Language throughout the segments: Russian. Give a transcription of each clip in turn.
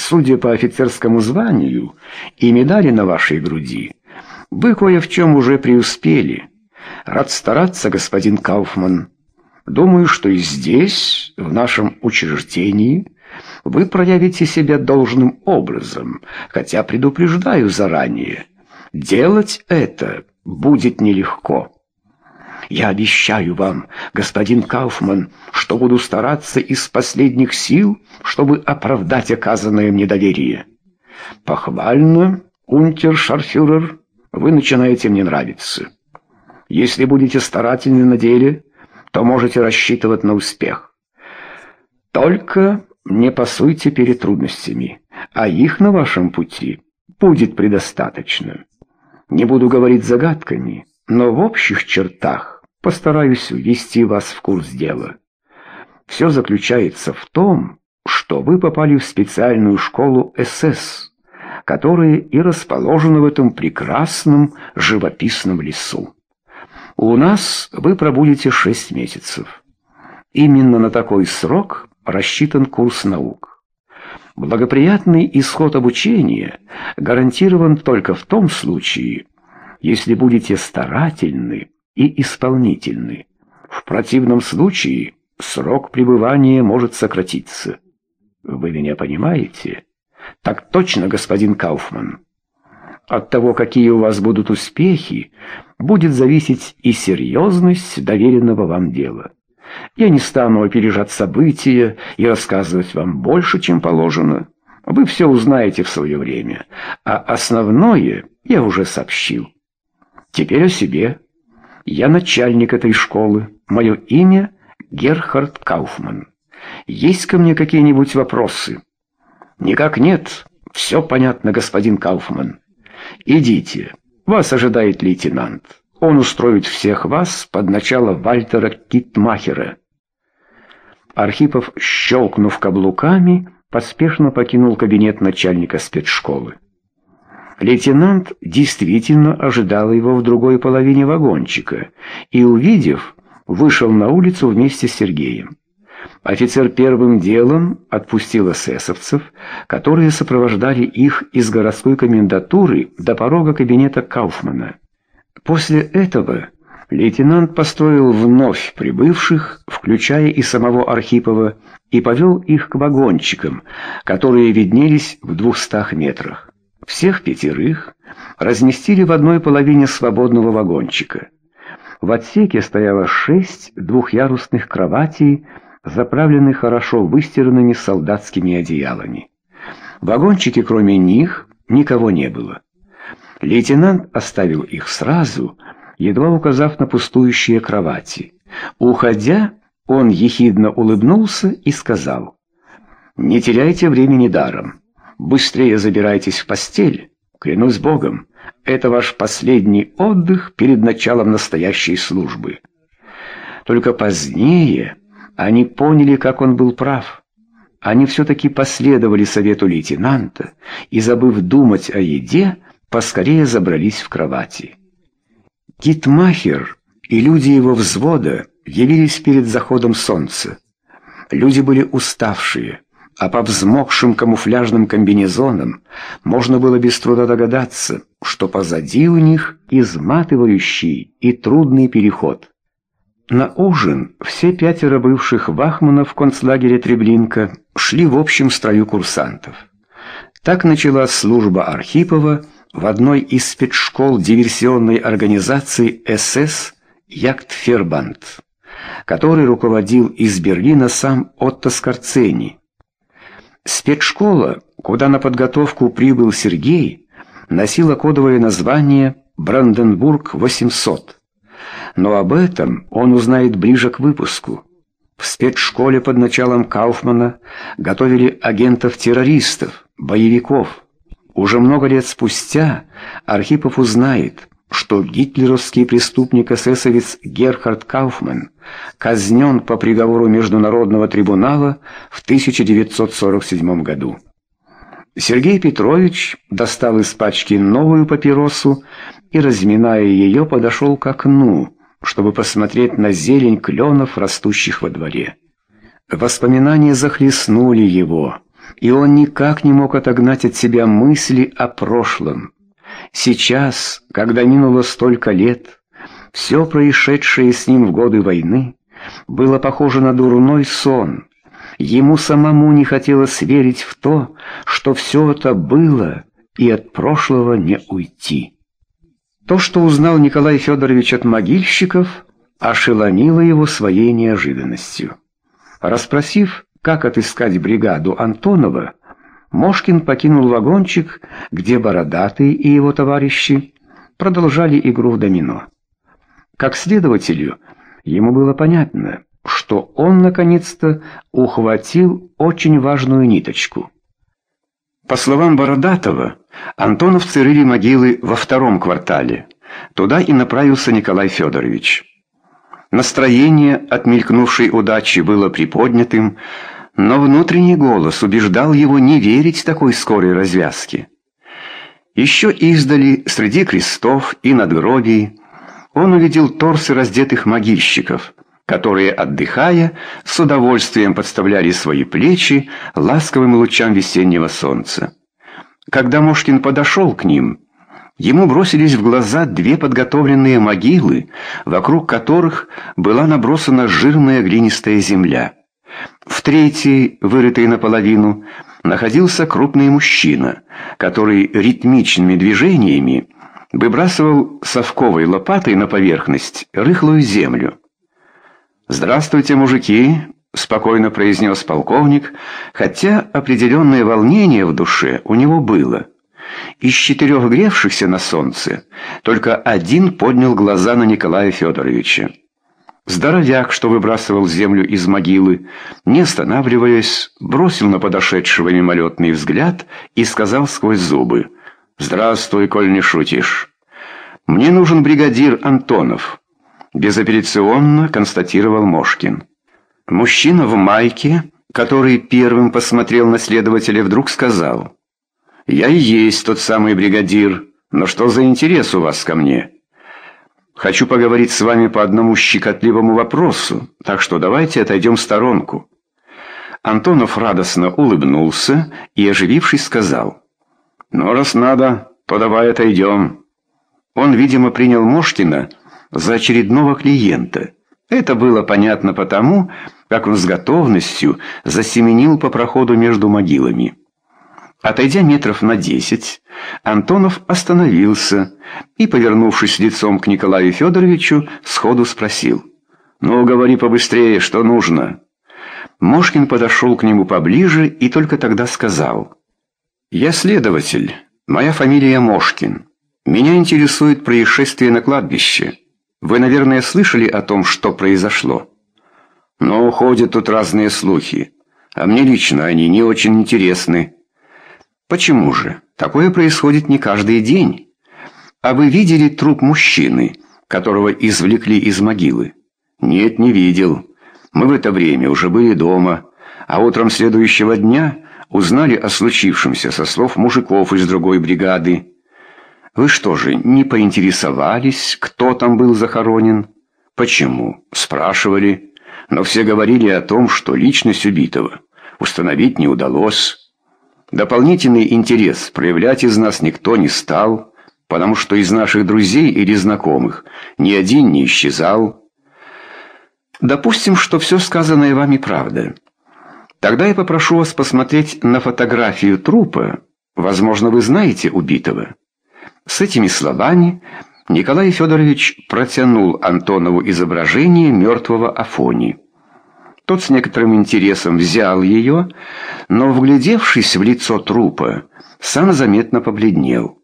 судя по офицерскому званию и медали на вашей груди, вы кое в чем уже преуспели. Рад стараться, господин Кауфман. Думаю, что и здесь, в нашем учреждении, вы проявите себя должным образом, хотя предупреждаю заранее. Делать это будет нелегко. Я обещаю вам, господин Кауфман, что буду стараться из последних сил, чтобы оправдать оказанное мне доверие. Похвально, унтер-шарфюрер, вы начинаете мне нравиться. Если будете старательны на деле, то можете рассчитывать на успех. Только не пасуйте перед трудностями, а их на вашем пути будет предостаточно. Не буду говорить загадками, но в общих чертах постараюсь ввести вас в курс дела. Все заключается в том, что вы попали в специальную школу СС, которая и расположена в этом прекрасном живописном лесу. У нас вы пробудете шесть месяцев. Именно на такой срок рассчитан курс наук. Благоприятный исход обучения гарантирован только в том случае, если будете старательны и исполнительны. В противном случае срок пребывания может сократиться. Вы меня понимаете? Так точно, господин Кауфман. От того, какие у вас будут успехи, будет зависеть и серьезность доверенного вам дела. Я не стану опережать события и рассказывать вам больше, чем положено. Вы все узнаете в свое время, а основное я уже сообщил. Теперь о себе. Я начальник этой школы. Мое имя Герхард Кауфман. Есть ко мне какие-нибудь вопросы? Никак нет. Все понятно, господин Кауфман. Идите. Вас ожидает лейтенант. Он устроит всех вас под начало Вальтера Китмахера. Архипов, щелкнув каблуками, поспешно покинул кабинет начальника спецшколы. Лейтенант действительно ожидал его в другой половине вагончика и, увидев, вышел на улицу вместе с Сергеем. Офицер первым делом отпустил эсэсовцев, которые сопровождали их из городской комендатуры до порога кабинета Кауфмана. После этого лейтенант построил вновь прибывших, включая и самого Архипова, и повел их к вагончикам, которые виднелись в двухстах метрах. Всех пятерых разместили в одной половине свободного вагончика. В отсеке стояло шесть двухъярусных кроватей, заправленных хорошо выстиранными солдатскими одеялами. В вагончике кроме них никого не было. Лейтенант оставил их сразу, едва указав на пустующие кровати. Уходя, он ехидно улыбнулся и сказал, «Не теряйте времени даром. Быстрее забирайтесь в постель. Клянусь Богом, это ваш последний отдых перед началом настоящей службы. Только позднее они поняли, как он был прав. Они все-таки последовали совету лейтенанта и, забыв думать о еде, поскорее забрались в кровати. Китмахер и люди его взвода явились перед заходом солнца. Люди были уставшие а по взмокшим камуфляжным комбинезонам можно было без труда догадаться, что позади у них изматывающий и трудный переход. На ужин все пятеро бывших вахманов концлагеря Треблинка шли в общем строю курсантов. Так началась служба Архипова в одной из спецшкол диверсионной организации СС «Яктфербанд», который руководил из Берлина сам Отто Скорцени, Спецшкола, куда на подготовку прибыл Сергей, носила кодовое название «Бранденбург-800». Но об этом он узнает ближе к выпуску. В спецшколе под началом Кауфмана готовили агентов-террористов, боевиков. Уже много лет спустя Архипов узнает, что гитлеровский преступник-эсэсовец Герхард Кауфман казнен по приговору Международного трибунала в 1947 году. Сергей Петрович достал из пачки новую папиросу и, разминая ее, подошел к окну, чтобы посмотреть на зелень кленов, растущих во дворе. Воспоминания захлестнули его, и он никак не мог отогнать от себя мысли о прошлом. Сейчас, когда минуло столько лет, все происшедшее с ним в годы войны было похоже на дурной сон. Ему самому не хотелось верить в то, что все это было, и от прошлого не уйти. То, что узнал Николай Федорович от могильщиков, ошеломило его своей неожиданностью. Распросив, как отыскать бригаду Антонова, Мошкин покинул вагончик, где Бородатый и его товарищи продолжали игру в домино. Как следователю, ему было понятно, что он наконец-то ухватил очень важную ниточку. По словам Бородатого, антоновцы рыли могилы во втором квартале. Туда и направился Николай Федорович. Настроение от мелькнувшей удачи было приподнятым, но внутренний голос убеждал его не верить такой скорой развязке. Еще издали, среди крестов и надгробий, он увидел торсы раздетых могильщиков, которые, отдыхая, с удовольствием подставляли свои плечи ласковым лучам весеннего солнца. Когда Мошкин подошел к ним, Ему бросились в глаза две подготовленные могилы, вокруг которых была набросана жирная глинистая земля. В третьей, вырытой наполовину, находился крупный мужчина, который ритмичными движениями выбрасывал совковой лопатой на поверхность рыхлую землю. «Здравствуйте, мужики!» — спокойно произнес полковник, хотя определенное волнение в душе у него было. Из четырех гревшихся на солнце только один поднял глаза на Николая Федоровича. Здоровяк, что выбрасывал землю из могилы, не останавливаясь, бросил на подошедшего мимолетный взгляд и сказал сквозь зубы «Здравствуй, коль не шутишь. Мне нужен бригадир Антонов», — безапелляционно констатировал Мошкин. Мужчина в майке, который первым посмотрел на следователя, вдруг сказал «Я и есть тот самый бригадир, но что за интерес у вас ко мне?» «Хочу поговорить с вами по одному щекотливому вопросу, так что давайте отойдем в сторонку». Антонов радостно улыбнулся и, оживившись, сказал «Ну, раз надо, то давай отойдем». Он, видимо, принял Мошкина за очередного клиента. Это было понятно потому, как он с готовностью засеменил по проходу между могилами. Отойдя метров на десять, Антонов остановился и, повернувшись лицом к Николаю Федоровичу, сходу спросил. «Ну, говори побыстрее, что нужно?» Мошкин подошел к нему поближе и только тогда сказал. «Я следователь. Моя фамилия Мошкин. Меня интересует происшествие на кладбище. Вы, наверное, слышали о том, что произошло?» «Но ходят тут разные слухи. А мне лично они не очень интересны». Почему же? Такое происходит не каждый день. А вы видели труп мужчины, которого извлекли из могилы? Нет, не видел. Мы в это время уже были дома, а утром следующего дня узнали о случившемся со слов мужиков из другой бригады. Вы что же, не поинтересовались, кто там был захоронен? Почему? Спрашивали. Но все говорили о том, что личность убитого установить не удалось. Дополнительный интерес проявлять из нас никто не стал, потому что из наших друзей или знакомых ни один не исчезал. Допустим, что все сказанное вами правда. Тогда я попрошу вас посмотреть на фотографию трупа. Возможно, вы знаете убитого. С этими словами Николай Федорович протянул Антонову изображение мертвого Афони. Тот с некоторым интересом взял ее, но, вглядевшись в лицо трупа, сам заметно побледнел.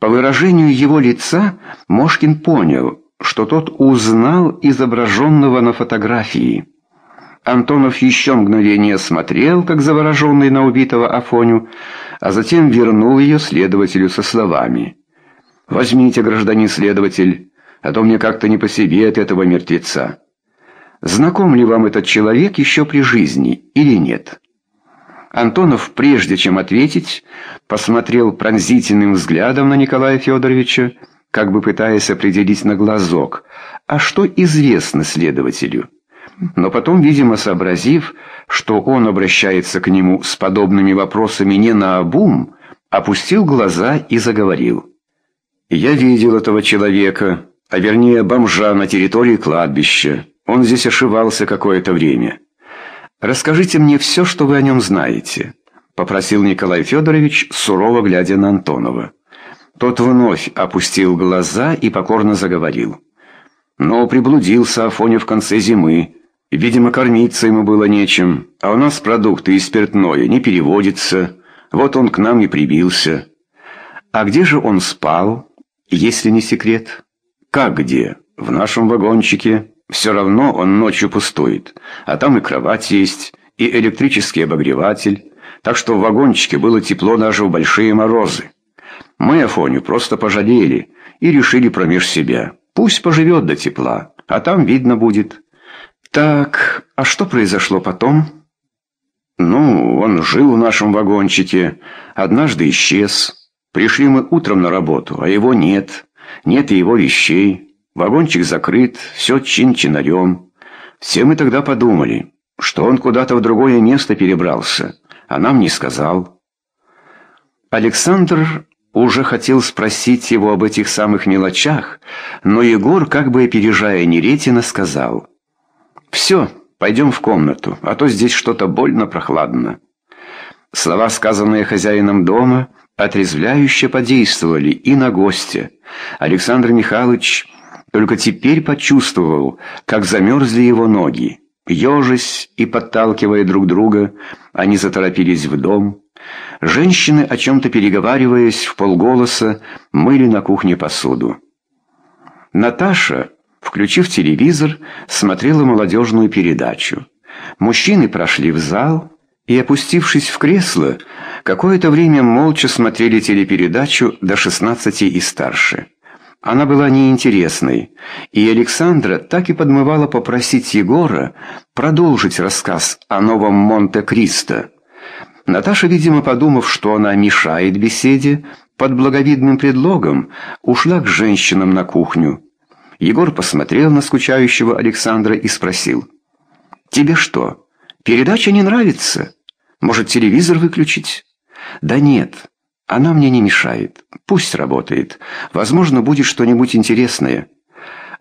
По выражению его лица Мошкин понял, что тот узнал изображенного на фотографии. Антонов еще мгновение смотрел, как завороженный на убитого Афоню, а затем вернул ее следователю со словами. «Возьмите, гражданин следователь, а то мне как-то не по себе от этого мертвеца». Знаком ли вам этот человек еще при жизни или нет? Антонов, прежде чем ответить, посмотрел пронзительным взглядом на Николая Федоровича, как бы пытаясь определить на глазок, а что известно следователю. но потом, видимо, сообразив, что он обращается к нему с подобными вопросами не на обум, опустил глаза и заговорил. «Я видел этого человека, а вернее бомжа на территории кладбища. Он здесь ошивался какое-то время. Расскажите мне все, что вы о нем знаете», — попросил Николай Федорович, сурово глядя на Антонова. Тот вновь опустил глаза и покорно заговорил. «Но приблудился Афоня в конце зимы. Видимо, кормиться ему было нечем, а у нас продукты и спиртное не переводится. Вот он к нам и прибился. А где же он спал, если не секрет? Как где? В нашем вагончике. Все равно он ночью пустует. А там и кровать есть, и электрический обогреватель. Так что в вагончике было тепло даже в большие морозы. Мы Афоню просто пожалели и решили промеж себя. Пусть поживет до тепла, а там видно будет. Так, а что произошло потом? Ну, он жил в нашем вагончике, однажды исчез. Пришли мы утром на работу, а его нет. Нет и его вещей. Вагончик закрыт, все чин-чинарем. Все мы тогда подумали, что он куда-то в другое место перебрался, а нам не сказал. Александр уже хотел спросить его об этих самых мелочах, но Егор, как бы опережая Неретина, сказал — «Все, пойдем в комнату, а то здесь что-то больно прохладно». Слова, сказанные хозяином дома, отрезвляюще подействовали и на гостя. Александр Михайлович только теперь почувствовал, как замерзли его ноги. Ежась и подталкивая друг друга, они заторопились в дом. Женщины, о чем-то переговариваясь в полголоса, мыли на кухне посуду. Наташа включив телевизор, смотрела молодежную передачу. Мужчины прошли в зал и, опустившись в кресло, какое-то время молча смотрели телепередачу до 16 и старше. Она была неинтересной, и Александра так и подмывала попросить Егора продолжить рассказ о новом Монте-Кристо. Наташа, видимо, подумав, что она мешает беседе, под благовидным предлогом ушла к женщинам на кухню. Егор посмотрел на скучающего Александра и спросил. «Тебе что, передача не нравится? Может, телевизор выключить?» «Да нет, она мне не мешает. Пусть работает. Возможно, будет что-нибудь интересное.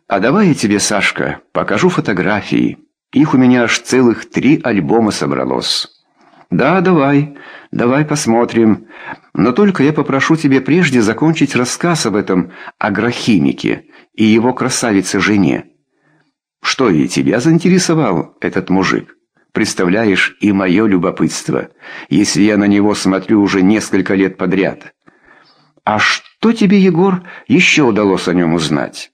А давай я тебе, Сашка, покажу фотографии. Их у меня аж целых три альбома собралось». «Да, давай, давай посмотрим. Но только я попрошу тебя прежде закончить рассказ об этом агрохимике и его красавице-жене. Что и тебя заинтересовал этот мужик? Представляешь, и мое любопытство, если я на него смотрю уже несколько лет подряд. А что тебе, Егор, еще удалось о нем узнать?»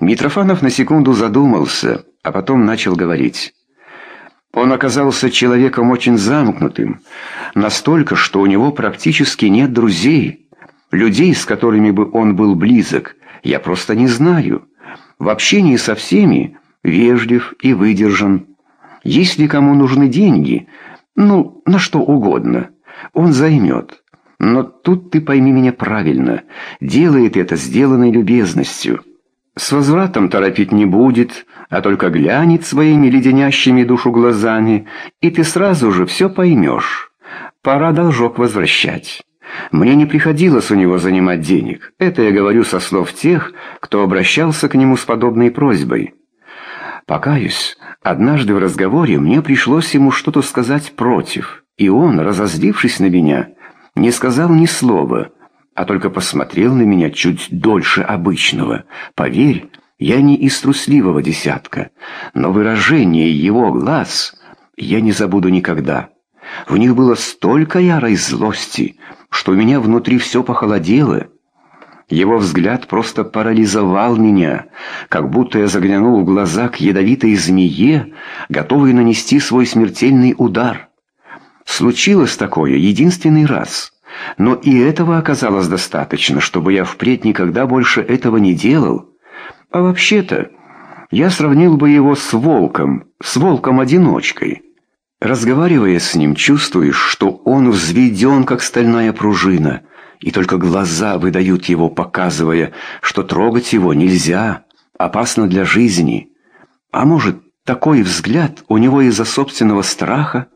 Митрофанов на секунду задумался, а потом начал говорить. Он оказался человеком очень замкнутым, настолько, что у него практически нет друзей. Людей, с которыми бы он был близок, я просто не знаю. В общении со всеми вежлив и выдержан. Если кому нужны деньги, ну, на что угодно, он займет. Но тут ты пойми меня правильно, делает это сделанной любезностью. С возвратом торопить не будет, а только глянет своими леденящими душу глазами, и ты сразу же все поймешь. Пора должок возвращать. Мне не приходилось у него занимать денег. Это я говорю со слов тех, кто обращался к нему с подобной просьбой. Покаюсь, однажды в разговоре мне пришлось ему что-то сказать против, и он, разозлившись на меня, не сказал ни слова, а только посмотрел на меня чуть дольше обычного. Поверь, я не из трусливого десятка, но выражение его глаз я не забуду никогда. В них было столько ярой злости, что у меня внутри все похолодело. Его взгляд просто парализовал меня, как будто я заглянул в глаза к ядовитой змее, готовой нанести свой смертельный удар. Случилось такое единственный раз — но и этого оказалось достаточно, чтобы я впредь никогда больше этого не делал. А вообще-то, я сравнил бы его с волком, с волком-одиночкой. Разговаривая с ним, чувствуешь, что он взведен, как стальная пружина, и только глаза выдают его, показывая, что трогать его нельзя, опасно для жизни. А может, Такой взгляд у него из-за собственного страха